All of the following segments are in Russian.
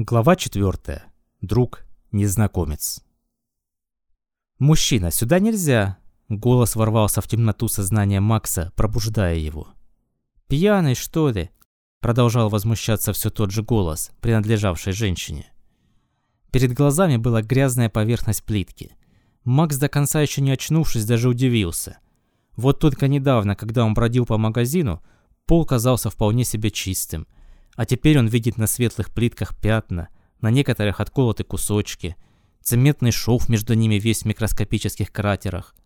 Глава 4. Друг, незнакомец. «Мужчина, сюда нельзя!» Голос ворвался в темноту сознания Макса, пробуждая его. «Пьяный, что ли?» Продолжал возмущаться все тот же голос, принадлежавший женщине. Перед глазами была грязная поверхность плитки. Макс до конца еще не очнувшись, даже удивился. Вот только недавно, когда он бродил по магазину, пол казался вполне себе чистым – а теперь он видит на светлых плитках пятна, на некоторых отколоты кусочки, цементный шов между ними весь в микроскопических кратерах.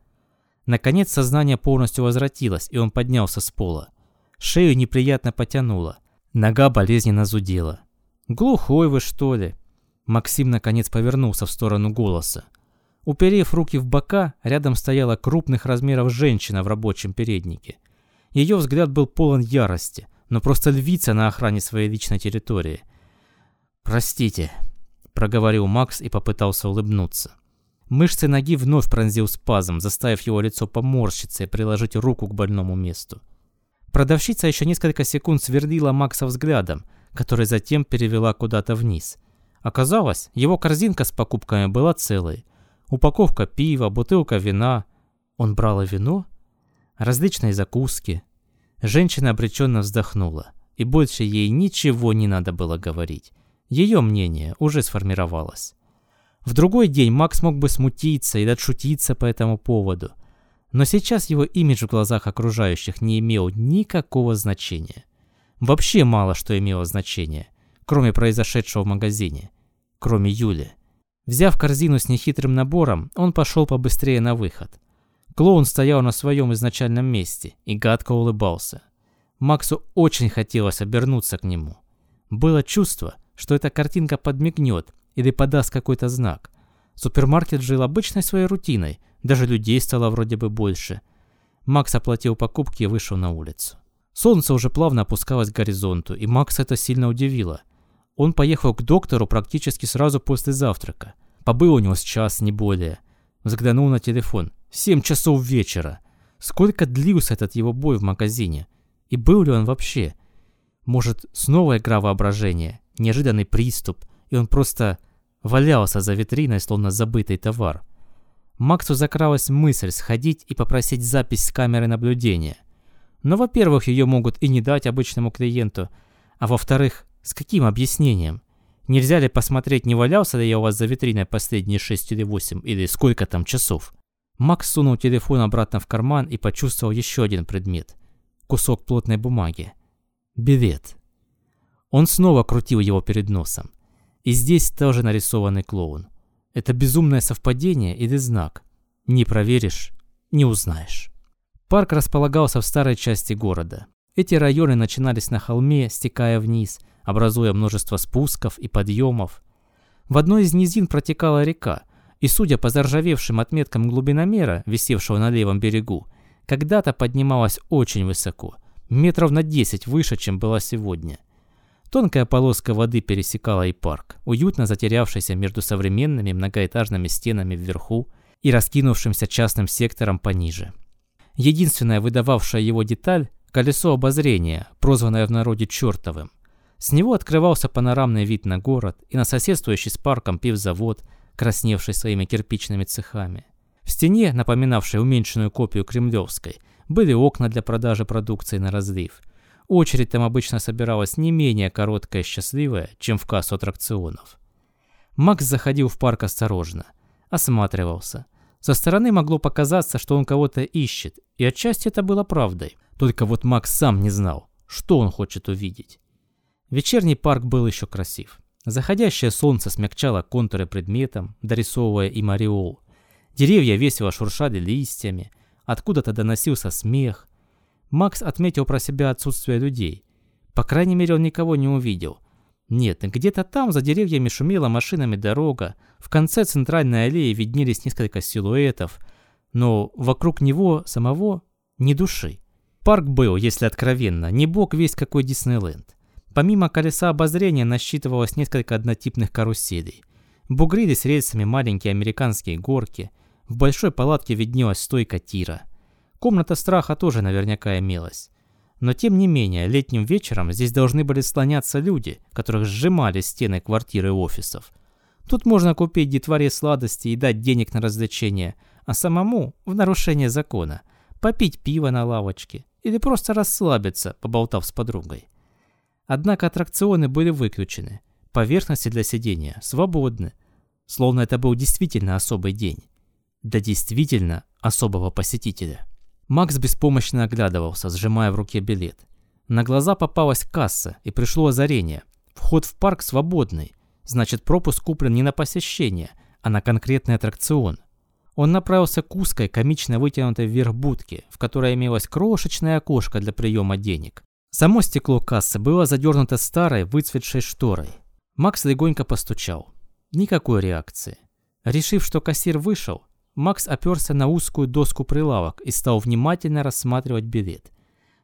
Наконец сознание полностью возвратилось, и он поднялся с пола. Шею неприятно потянуло. Нога болезненно зудела. «Глухой вы, что ли?» Максим наконец повернулся в сторону голоса. Уперев руки в бока, рядом стояла крупных размеров женщина в рабочем переднике. Ее взгляд был полон ярости но просто львица на охране своей личной территории. «Простите», — проговорил Макс и попытался улыбнуться. Мышцы ноги вновь пронзил спазм, заставив его лицо поморщиться и приложить руку к больному месту. Продавщица еще несколько секунд свердила Макса взглядом, который затем перевела куда-то вниз. Оказалось, его корзинка с покупками была целой. Упаковка пива, бутылка вина. Он брал и вино? Различные закуски, Женщина обреченно вздохнула, и больше ей ничего не надо было говорить. Ее мнение уже сформировалось. В другой день Макс мог бы смутиться и отшутиться по этому поводу, но сейчас его имидж в глазах окружающих не имел никакого значения. Вообще мало что имело значение, кроме произошедшего в магазине, кроме Юли. Взяв корзину с нехитрым набором, он пошел побыстрее на выход. Клоун стоял на своем изначальном месте и гадко улыбался. Максу очень хотелось обернуться к нему. Было чувство, что эта картинка подмигнет или подаст какой-то знак. Супермаркет жил обычной своей рутиной, даже людей стало вроде бы больше. Макс оплатил покупки и вышел на улицу. Солнце уже плавно опускалось к горизонту, и Макс это сильно удивило. Он поехал к доктору практически сразу после завтрака. Побыл у него с час, не более. Взглянул на телефон. Семь часов вечера. Сколько длился этот его бой в магазине? И был ли он вообще? Может, снова игра воображения, неожиданный приступ, и он просто валялся за витриной, словно забытый товар. Максу закралась мысль сходить и попросить запись с камеры наблюдения. Но, во-первых, ее могут и не дать обычному клиенту, а во-вторых, с каким объяснением? Нельзя ли посмотреть, не валялся ли я у вас за витриной последние 6 или 8, или сколько там часов? Макс сунул телефон обратно в карман и почувствовал еще один предмет. Кусок плотной бумаги. Билет. Он снова крутил его перед носом. И здесь тоже нарисованный клоун. Это безумное совпадение или знак? Не проверишь, не узнаешь. Парк располагался в старой части города. Эти районы начинались на холме, стекая вниз, образуя множество спусков и подъемов. В одной из низин протекала река, и, судя по заржавевшим отметкам глубиномера, висевшего на левом берегу, когда-то поднималась очень высоко, метров на 10 выше, чем была сегодня. Тонкая полоска воды пересекала и парк, уютно затерявшийся между современными многоэтажными стенами вверху и раскинувшимся частным сектором пониже. Единственная выдававшая его деталь – колесо обозрения, прозванное в народе чертовым. С него открывался панорамный вид на город и на соседствующий с парком пивзавод – красневший своими кирпичными цехами. В стене, напоминавшей уменьшенную копию кремлевской, были окна для продажи продукции на разлив. Очередь там обычно собиралась не менее короткая и счастливая, чем в кассу аттракционов. Макс заходил в парк осторожно, осматривался. Со стороны могло показаться, что он кого-то ищет, и отчасти это было правдой. Только вот Макс сам не знал, что он хочет увидеть. Вечерний парк был еще красив. Заходящее солнце смягчало контуры предметом, дорисовывая им ореол. Деревья весело шуршали листьями, откуда-то доносился смех. Макс отметил про себя отсутствие людей. По крайней мере, он никого не увидел. Нет, где-то там за деревьями шумела машинами дорога, в конце центральной аллеи виднелись несколько силуэтов, но вокруг него самого ни души. Парк был, если откровенно, не бог весь какой Диснейленд. Помимо колеса обозрения насчитывалось несколько однотипных каруселей. Бугрили с рельсами маленькие американские горки. В большой палатке виднелась стойка тира. Комната страха тоже наверняка имелась. Но тем не менее, летним вечером здесь должны были слоняться люди, которых сжимали стены квартиры и офисов. Тут можно купить детворе сладости и дать денег на развлечения, а самому, в нарушение закона, попить пиво на лавочке или просто расслабиться, поболтав с подругой. Однако аттракционы были выключены, поверхности для сидения свободны, словно это был действительно особый день. Для действительно особого посетителя. Макс беспомощно оглядывался, сжимая в руке билет. На глаза попалась касса, и пришло озарение. Вход в парк свободный, значит пропуск куплен не на посещение, а на конкретный аттракцион. Он направился к узкой, комично вытянутой вверх будке, в которой имелось крошечное окошко для приема денег. Само стекло кассы было задернуто старой, выцветшей шторой. Макс легонько постучал. Никакой реакции. Решив, что кассир вышел, Макс оперся на узкую доску прилавок и стал внимательно рассматривать билет.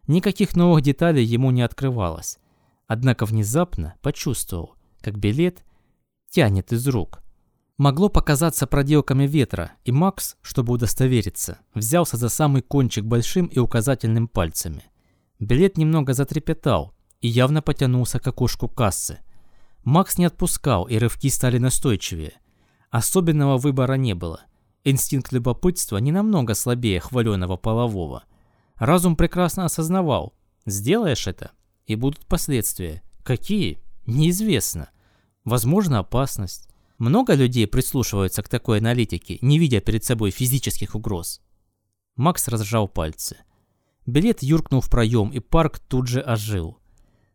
Никаких новых деталей ему не открывалось. Однако внезапно почувствовал, как билет тянет из рук. Могло показаться проделками ветра, и Макс, чтобы удостовериться, взялся за самый кончик большим и указательным пальцами. Билет немного затрепетал и явно потянулся к окошку кассы. Макс не отпускал, и рывки стали настойчивее. Особенного выбора не было. Инстинкт любопытства не намного слабее хваленого полового. Разум прекрасно осознавал, сделаешь это, и будут последствия. Какие? Неизвестно. Возможно, опасность. Много людей прислушиваются к такой аналитике, не видя перед собой физических угроз. Макс разжал пальцы. Билет юркнул в проем, и парк тут же ожил.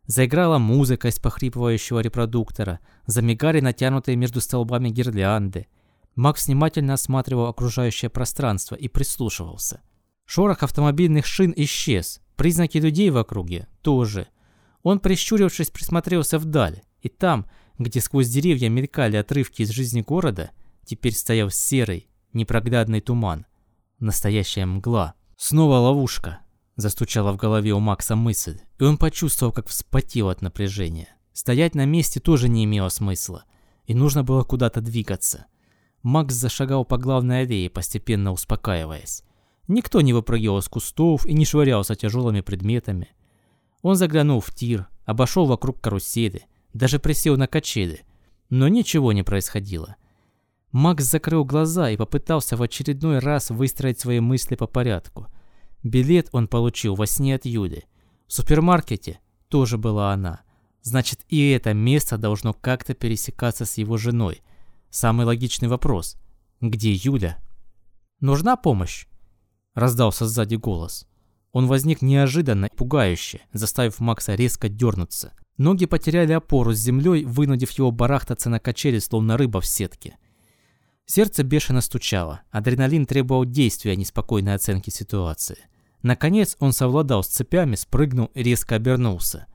Заиграла музыка из похрипывающего репродуктора, замигали натянутые между столбами гирлянды – Макс внимательно осматривал окружающее пространство и прислушивался. Шорох автомобильных шин исчез, признаки людей в округе тоже. Он, прищурившись, присмотрелся вдаль, и там, где сквозь деревья мелькали отрывки из жизни города, теперь стоял серый, непроглядный туман. Настоящая мгла. Снова ловушка. Застучала в голове у Макса мысль, и он почувствовал, как вспотел от напряжения. Стоять на месте тоже не имело смысла, и нужно было куда-то двигаться. Макс зашагал по главной аллее, постепенно успокаиваясь. Никто не выпрыгивал с кустов и не швырялся тяжелыми предметами. Он заглянул в тир, обошел вокруг карусели, даже присел на качели, но ничего не происходило. Макс закрыл глаза и попытался в очередной раз выстроить свои мысли по порядку. Билет он получил во сне от Юли. В супермаркете тоже была она. Значит, и это место должно как-то пересекаться с его женой – Самый логичный вопрос. Где Юля? Нужна помощь? Раздался сзади голос. Он возник неожиданно и пугающе, заставив Макса резко дернуться. Ноги потеряли опору с землей, вынудив его барахтаться на качели, словно рыба в сетке. Сердце бешено стучало, адреналин требовал действия, а не спокойной оценки ситуации. Наконец он совладал с цепями, спрыгнул и резко обернулся.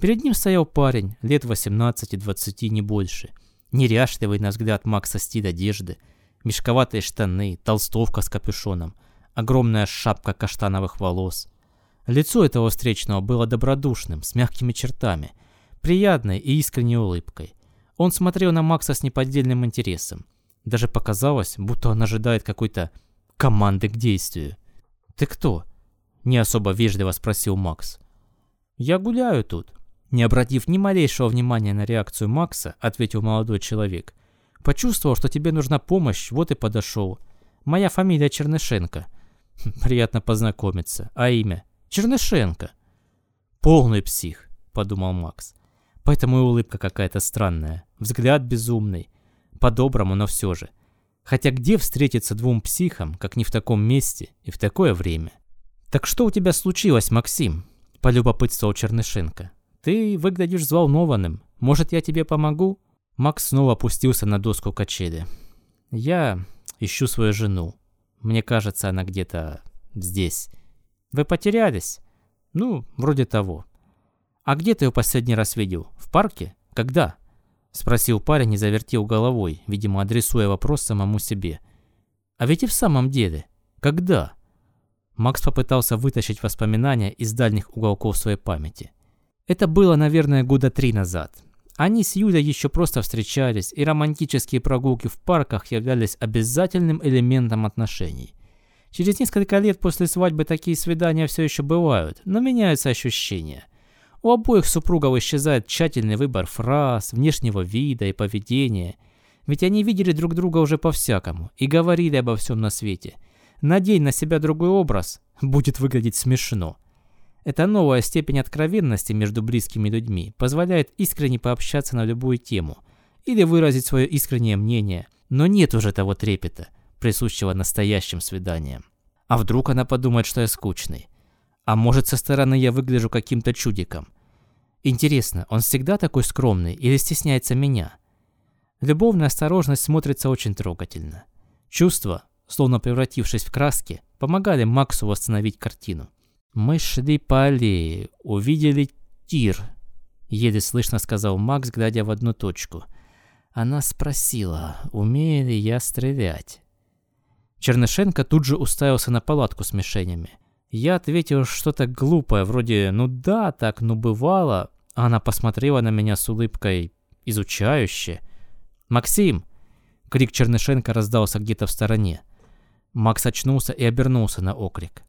Перед ним стоял парень, лет 18-20, не больше – Неряшливый, на взгляд Макса стиль одежды, мешковатые штаны, толстовка с капюшоном, огромная шапка каштановых волос. Лицо этого встречного было добродушным, с мягкими чертами, приятной и искренней улыбкой. Он смотрел на Макса с неподдельным интересом. Даже показалось, будто он ожидает какой-то команды к действию. «Ты кто?» – не особо вежливо спросил Макс. «Я гуляю тут», не обратив ни малейшего внимания на реакцию Макса, ответил молодой человек. Почувствовал, что тебе нужна помощь, вот и подошел. Моя фамилия Чернышенко. Приятно познакомиться. А имя? Чернышенко. Полный псих, подумал Макс. Поэтому и улыбка какая-то странная. Взгляд безумный. По-доброму, но все же. Хотя где встретиться двум психам, как не в таком месте и в такое время? «Так что у тебя случилось, Максим?» – полюбопытствовал Чернышенко. «Ты выглядишь взволнованным. Может, я тебе помогу?» Макс снова опустился на доску качели. «Я ищу свою жену. Мне кажется, она где-то здесь. Вы потерялись?» «Ну, вроде того». «А где ты ее последний раз видел? В парке? Когда?» Спросил парень и завертел головой, видимо, адресуя вопрос самому себе. «А ведь и в самом деле. Когда?» Макс попытался вытащить воспоминания из дальних уголков своей памяти. Это было, наверное, года три назад. Они с Юлей еще просто встречались, и романтические прогулки в парках являлись обязательным элементом отношений. Через несколько лет после свадьбы такие свидания все еще бывают, но меняются ощущения. У обоих супругов исчезает тщательный выбор фраз, внешнего вида и поведения. Ведь они видели друг друга уже по-всякому и говорили обо всем на свете. Надень на себя другой образ, будет выглядеть смешно. Эта новая степень откровенности между близкими людьми позволяет искренне пообщаться на любую тему или выразить свое искреннее мнение, но нет уже того трепета, присущего настоящим свиданиям. А вдруг она подумает, что я скучный? А может, со стороны я выгляжу каким-то чудиком? Интересно, он всегда такой скромный или стесняется меня? Любовная осторожность смотрится очень трогательно. Чувства, словно превратившись в краски, помогали Максу восстановить картину. «Мы шли по аллее, увидели тир», — еле слышно сказал Макс, глядя в одну точку. Она спросила, умею ли я стрелять. Чернышенко тут же уставился на палатку с мишенями. Я ответил что-то глупое, вроде «ну да, так, ну бывало». Она посмотрела на меня с улыбкой изучающе. «Максим!» Крик Чернышенко раздался где-то в стороне. Макс очнулся и обернулся на окрик.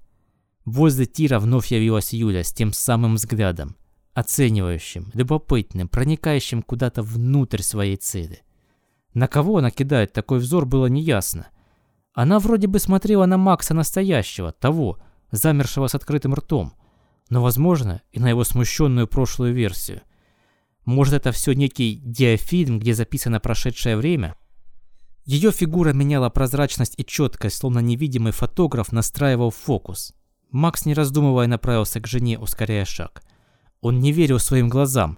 Возле тира вновь явилась Юля с тем самым взглядом, оценивающим, любопытным, проникающим куда-то внутрь своей цели. На кого она кидает такой взор, было неясно. Она вроде бы смотрела на Макса настоящего, того, замершего с открытым ртом, но, возможно, и на его смущенную прошлую версию. Может, это все некий диафильм, где записано прошедшее время? Ее фигура меняла прозрачность и четкость, словно невидимый фотограф настраивал фокус. Макс, не раздумывая, направился к жене, ускоряя шаг. Он не верил своим глазам.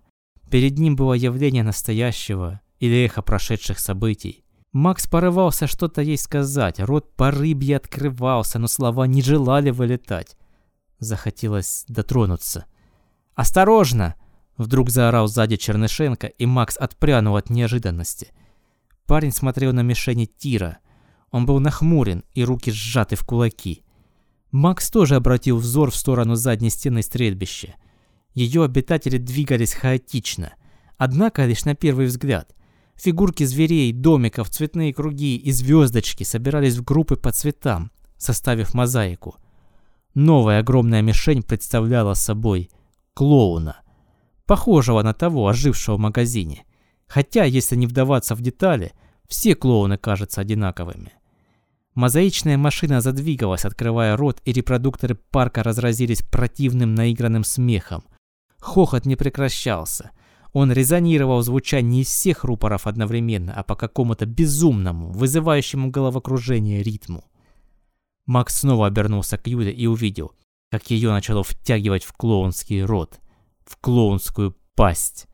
Перед ним было явление настоящего или эхо прошедших событий. Макс порывался что-то ей сказать, рот по рыбье открывался, но слова не желали вылетать. Захотелось дотронуться. «Осторожно!» Вдруг заорал сзади Чернышенко, и Макс отпрянул от неожиданности. Парень смотрел на мишени тира. Он был нахмурен, и руки сжаты в кулаки. Макс тоже обратил взор в сторону задней стены стрельбища. Ее обитатели двигались хаотично, однако лишь на первый взгляд. Фигурки зверей, домиков, цветные круги и звездочки собирались в группы по цветам, составив мозаику. Новая огромная мишень представляла собой клоуна, похожего на того, ожившего в магазине. Хотя, если не вдаваться в детали, все клоуны кажутся одинаковыми. Мозаичная машина задвигалась, открывая рот, и репродукторы парка разразились противным наигранным смехом. Хохот не прекращался. Он резонировал звуча не из всех рупоров одновременно, а по какому-то безумному, вызывающему головокружение ритму. Макс снова обернулся к Юле и увидел, как ее начало втягивать в клоунский рот, в клоунскую пасть.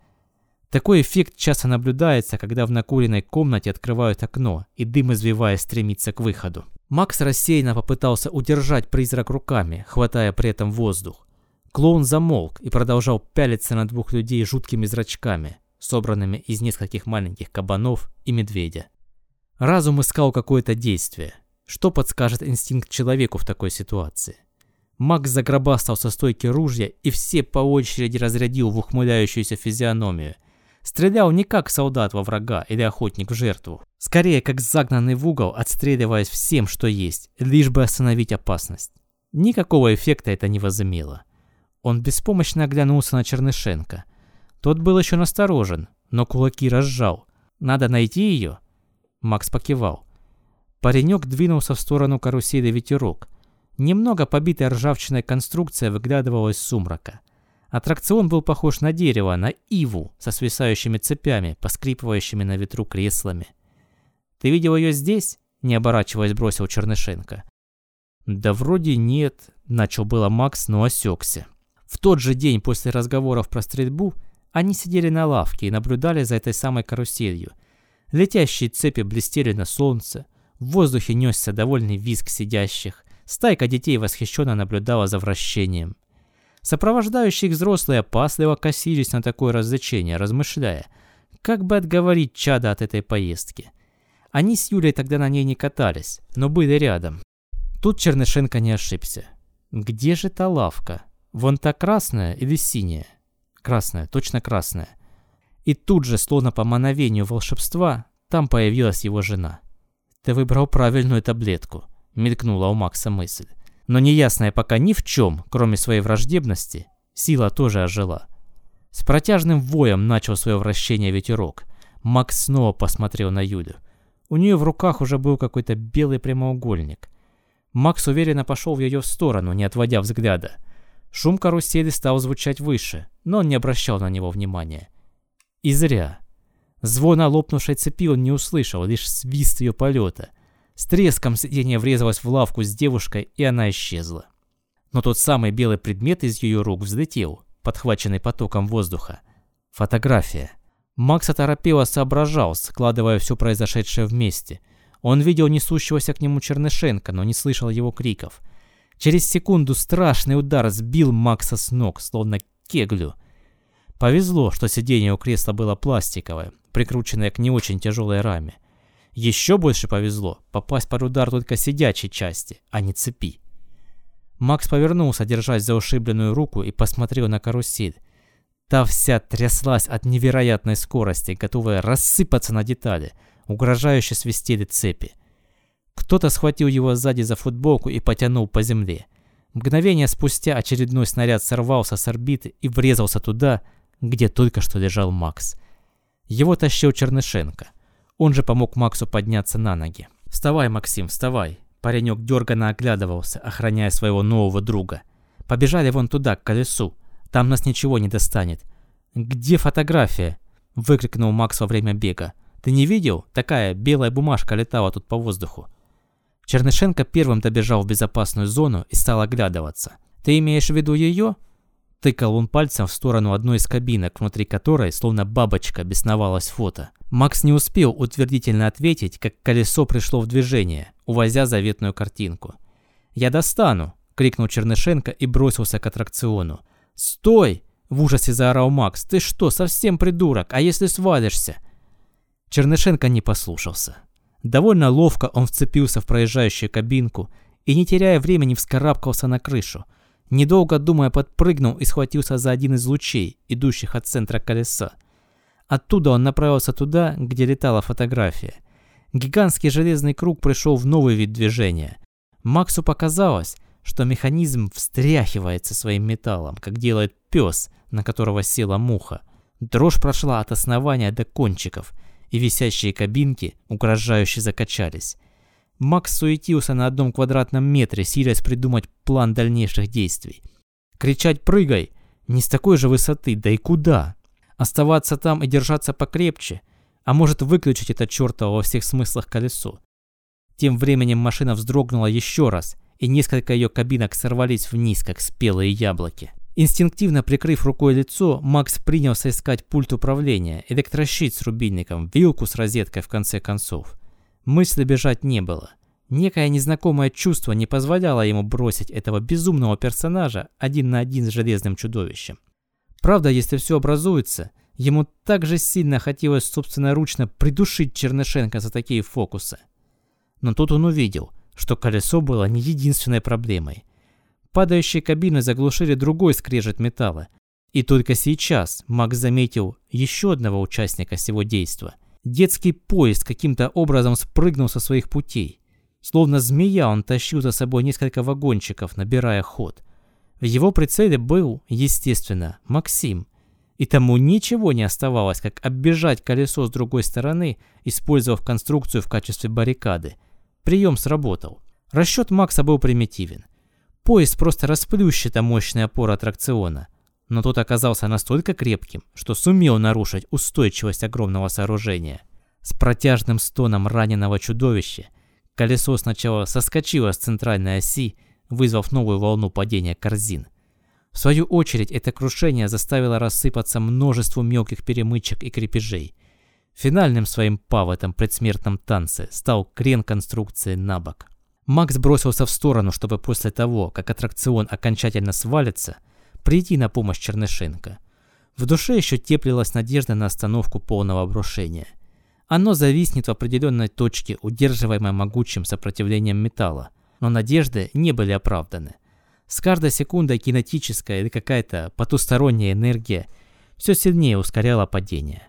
Такой эффект часто наблюдается, когда в накуренной комнате открывают окно, и дым, извиваясь, стремится к выходу. Макс рассеянно попытался удержать призрак руками, хватая при этом воздух. Клоун замолк и продолжал пялиться на двух людей жуткими зрачками, собранными из нескольких маленьких кабанов и медведя. Разум искал какое-то действие. Что подскажет инстинкт человеку в такой ситуации? Макс загробастал со стойки ружья и все по очереди разрядил в ухмыляющуюся физиономию – Стрелял не как солдат во врага или охотник в жертву. Скорее, как загнанный в угол, отстреливаясь всем, что есть, лишь бы остановить опасность. Никакого эффекта это не возымело. Он беспомощно оглянулся на Чернышенко. Тот был еще насторожен, но кулаки разжал. «Надо найти ее?» Макс покивал. Паренек двинулся в сторону карусели ветерок. Немного побитая ржавчиной конструкция выглядывала из сумрака. Аттракцион был похож на дерево, на иву, со свисающими цепями, поскрипывающими на ветру креслами. «Ты видел ее здесь?» – не оборачиваясь, бросил Чернышенко. «Да вроде нет», – начал было Макс, но осекся. В тот же день после разговоров про стрельбу они сидели на лавке и наблюдали за этой самой каруселью. Летящие цепи блестели на солнце, в воздухе несся довольный визг сидящих, стайка детей восхищенно наблюдала за вращением. Сопровождающие их взрослые опасливо косились на такое развлечение, размышляя, как бы отговорить чада от этой поездки. Они с Юлей тогда на ней не катались, но были рядом. Тут Чернышенко не ошибся. Где же та лавка? Вон та красная или синяя? Красная, точно красная. И тут же, словно по мановению волшебства, там появилась его жена. «Ты выбрал правильную таблетку», мелькнула у Макса мысль. Но неясная пока ни в чем, кроме своей враждебности, сила тоже ожила. С протяжным воем начал свое вращение ветерок. Макс снова посмотрел на Юлю. У нее в руках уже был какой-то белый прямоугольник. Макс уверенно пошел в ее сторону, не отводя взгляда. Шум карусели стал звучать выше, но он не обращал на него внимания. И зря. Звона лопнувшей цепи он не услышал, лишь свист ее полета. С треском сиденье врезалось в лавку с девушкой, и она исчезла. Но тот самый белый предмет из ее рук взлетел, подхваченный потоком воздуха. Фотография. Макс оторопело соображал, складывая все произошедшее вместе. Он видел несущегося к нему Чернышенко, но не слышал его криков. Через секунду страшный удар сбил Макса с ног, словно кеглю. Повезло, что сиденье у кресла было пластиковое, прикрученное к не очень тяжелой раме. Еще больше повезло попасть под удар только сидячей части, а не цепи. Макс повернулся, держась за ушибленную руку, и посмотрел на карусель. Та вся тряслась от невероятной скорости, готовая рассыпаться на детали. Угрожающе свистели цепи. Кто-то схватил его сзади за футболку и потянул по земле. Мгновение спустя очередной снаряд сорвался с орбиты и врезался туда, где только что лежал Макс. Его тащил Чернышенко. Он же помог Максу подняться на ноги. «Вставай, Максим, вставай!» Паренек дерганно оглядывался, охраняя своего нового друга. «Побежали вон туда, к колесу. Там нас ничего не достанет». «Где фотография?» – выкрикнул Макс во время бега. «Ты не видел? Такая белая бумажка летала тут по воздуху». Чернышенко первым добежал в безопасную зону и стал оглядываться. «Ты имеешь в виду ее?» Тыкал он пальцем в сторону одной из кабинок, внутри которой, словно бабочка, бесновалось фото. Макс не успел утвердительно ответить, как колесо пришло в движение, увозя заветную картинку. «Я достану!» – крикнул Чернышенко и бросился к аттракциону. «Стой!» – в ужасе заорал Макс. «Ты что, совсем придурок? А если свалишься?» Чернышенко не послушался. Довольно ловко он вцепился в проезжающую кабинку и, не теряя времени, вскарабкался на крышу – Недолго думая, подпрыгнул и схватился за один из лучей, идущих от центра колеса. Оттуда он направился туда, где летала фотография. Гигантский железный круг пришел в новый вид движения. Максу показалось, что механизм встряхивается своим металлом, как делает пес, на которого села муха. Дрожь прошла от основания до кончиков, и висящие кабинки угрожающе закачались. Макс суетился на одном квадратном метре, силясь придумать план дальнейших действий. Кричать «прыгай!» не с такой же высоты, да и куда? Оставаться там и держаться покрепче? А может выключить это чертово во всех смыслах колесо? Тем временем машина вздрогнула еще раз, и несколько ее кабинок сорвались вниз, как спелые яблоки. Инстинктивно прикрыв рукой лицо, Макс принялся искать пульт управления, электрощит с рубильником, вилку с розеткой в конце концов. Мысли бежать не было. Некое незнакомое чувство не позволяло ему бросить этого безумного персонажа один на один с железным чудовищем. Правда, если все образуется, ему так же сильно хотелось собственноручно придушить Чернышенко за такие фокусы. Но тут он увидел, что колесо было не единственной проблемой. Падающие кабины заглушили другой скрежет металла. И только сейчас Макс заметил еще одного участника всего действа. Детский поезд каким-то образом спрыгнул со своих путей. Словно змея он тащил за собой несколько вагончиков, набирая ход. В его прицеле был, естественно, Максим. И тому ничего не оставалось, как оббежать колесо с другой стороны, использовав конструкцию в качестве баррикады. Прием сработал. Расчет Макса был примитивен. Поезд просто расплющит о мощные опоры аттракциона но тот оказался настолько крепким, что сумел нарушить устойчивость огромного сооружения. С протяжным стоном раненого чудовища колесо сначала соскочило с центральной оси, вызвав новую волну падения корзин. В свою очередь это крушение заставило рассыпаться множество мелких перемычек и крепежей. Финальным своим па в этом предсмертном танце стал крен конструкции на бок. Макс бросился в сторону, чтобы после того, как аттракцион окончательно свалится – прийти на помощь Чернышенко. В душе еще теплилась надежда на остановку полного обрушения. Оно зависнет в определенной точке, удерживаемой могучим сопротивлением металла, но надежды не были оправданы. С каждой секундой кинетическая или какая-то потусторонняя энергия все сильнее ускоряла падение.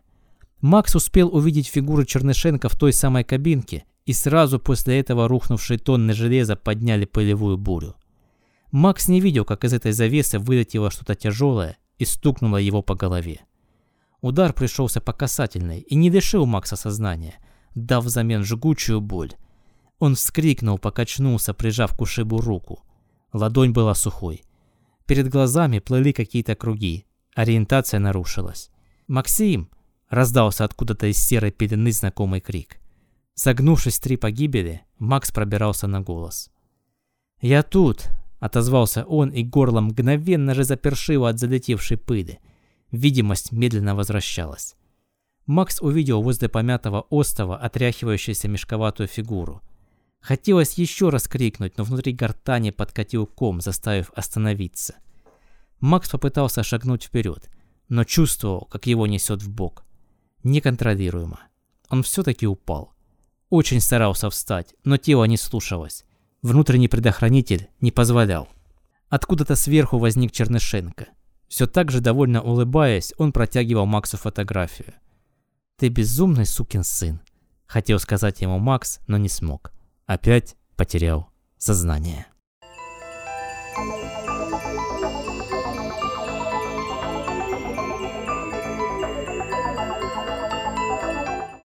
Макс успел увидеть фигуру Чернышенко в той самой кабинке и сразу после этого рухнувшие тонны железа подняли пылевую бурю. Макс не видел, как из этой завесы вылетело что-то тяжелое и стукнуло его по голове. Удар пришелся по касательной и не лишил Макса сознания, дав взамен жгучую боль. Он вскрикнул, покачнулся, прижав к ушибу руку. Ладонь была сухой. Перед глазами плыли какие-то круги. Ориентация нарушилась. «Максим!» — раздался откуда-то из серой пелены знакомый крик. Согнувшись три погибели, Макс пробирался на голос. «Я тут!» — отозвался он, и горло мгновенно же запершило от залетевшей пыли. Видимость медленно возвращалась. Макс увидел возле помятого остова отряхивающуюся мешковатую фигуру. Хотелось еще раз крикнуть, но внутри гортани подкатил ком, заставив остановиться. Макс попытался шагнуть вперед, но чувствовал, как его несет в бок. Неконтролируемо. Он все-таки упал. Очень старался встать, но тело не слушалось. Внутренний предохранитель не позволял. Откуда-то сверху возник Чернышенко. Все так же довольно улыбаясь, он протягивал Максу фотографию. «Ты безумный сукин сын», — хотел сказать ему Макс, но не смог. Опять потерял сознание.